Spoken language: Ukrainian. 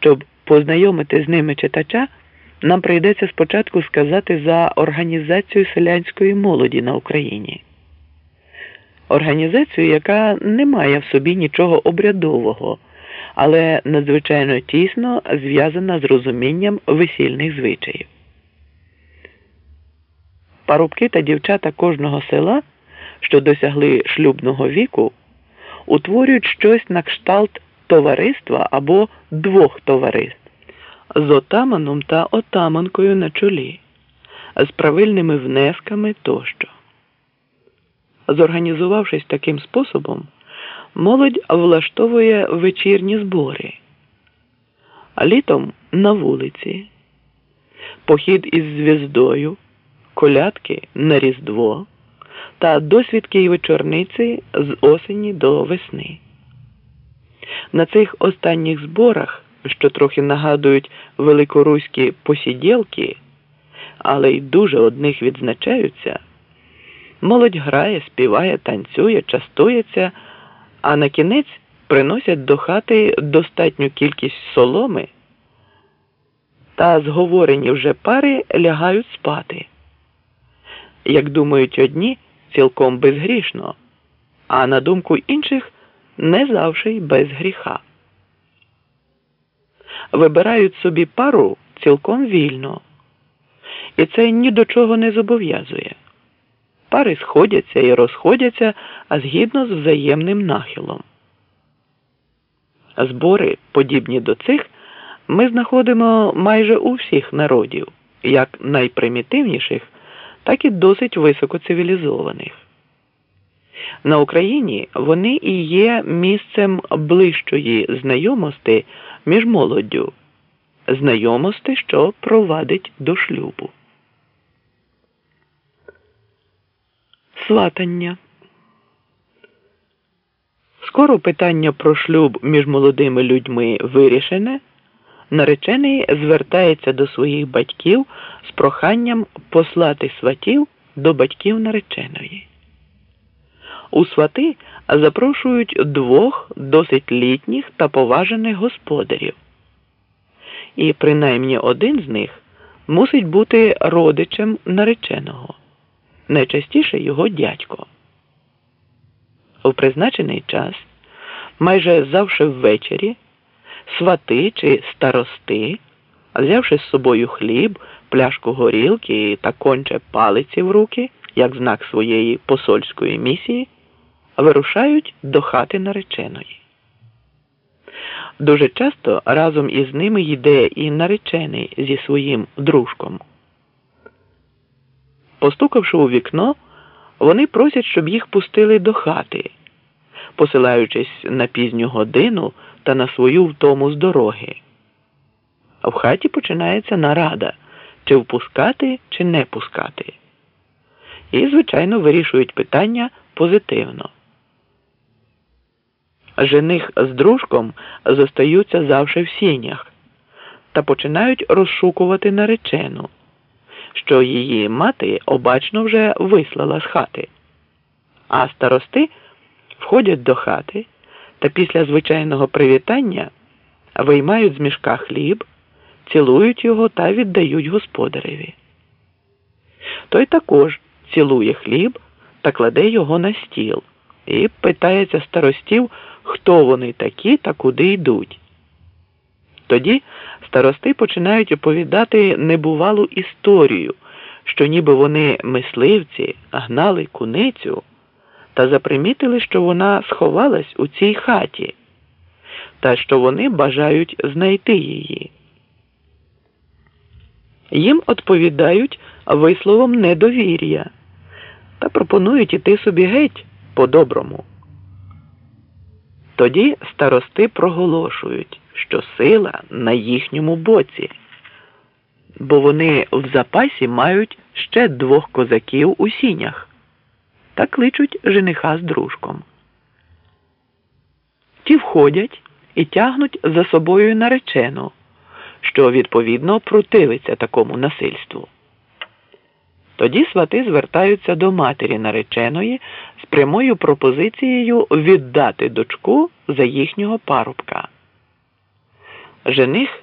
Щоб познайомити з ними читача, нам прийдеться спочатку сказати за організацію селянської молоді на Україні. Організацію, яка не має в собі нічого обрядового, але надзвичайно тісно зв'язана з розумінням весільних звичаїв. Парубки та дівчата кожного села, що досягли шлюбного віку, утворюють щось на кшталт товариства або двох товариств з отаманом та отаманкою на чолі, з правильними внесками тощо. Зорганізувавшись таким способом, молодь влаштовує вечірні збори, літом на вулиці, похід із звіздою, колядки на Різдво та досвідки й вечорниці з осені до весни. На цих останніх зборах, що трохи нагадують великоруські посіділки, але й дуже одних відзначаються, молодь грає, співає, танцює, частується, а на кінець приносять до хати достатню кількість соломи та зговорені вже пари лягають спати. Як думають одні, цілком безгрішно, а на думку інших не завжди й без гріха. Вибирають собі пару цілком вільно, і це ні до чого не зобов'язує. Пари сходяться і розходяться а згідно з взаємним нахилом. Збори, подібні до цих, ми знаходимо майже у всіх народів, як найпримітивніших, так і досить високоцивілізованих. На Україні вони і є місцем ближчої знайомості між молоддю, знайомості, що провадить до шлюбу. Сватання. Скоро питання про шлюб між молодими людьми вирішене. Наречений звертається до своїх батьків з проханням послати сватів до батьків нареченої. У свати запрошують двох досить літніх та поважених господарів. І принаймні один з них мусить бути родичем нареченого, найчастіше його дядько. У призначений час, майже завжди ввечері, свати чи старости, взявши з собою хліб, пляшку горілки та конче палиці в руки, як знак своєї посольської місії, вирушають до хати нареченої. Дуже часто разом із ними йде і наречений зі своїм дружком. Постукавши у вікно, вони просять, щоб їх пустили до хати, посилаючись на пізню годину та на свою втому з дороги. В хаті починається нарада, чи впускати, чи не пускати. І, звичайно, вирішують питання позитивно. Жених з дружком зостаються завжди в сінях та починають розшукувати наречену, що її мати обачно вже вислала з хати. А старости входять до хати та після звичайного привітання виймають з мішка хліб, цілують його та віддають господареві. Той також цілує хліб та кладе його на стіл і питається старостів, хто вони такі та куди йдуть. Тоді старости починають оповідати небувалу історію, що ніби вони мисливці гнали куницю та запримітили, що вона сховалась у цій хаті, та що вони бажають знайти її. Їм відповідають висловом недовір'я та пропонують іти собі геть по-доброму. Тоді старости проголошують, що сила на їхньому боці, бо вони в запасі мають ще двох козаків у сінях та кличуть жениха з дружком. Ті входять і тягнуть за собою наречену, що відповідно противиться такому насильству. Тоді свати звертаються до матері нареченої з прямою пропозицією віддати дочку за їхнього парубка. Жених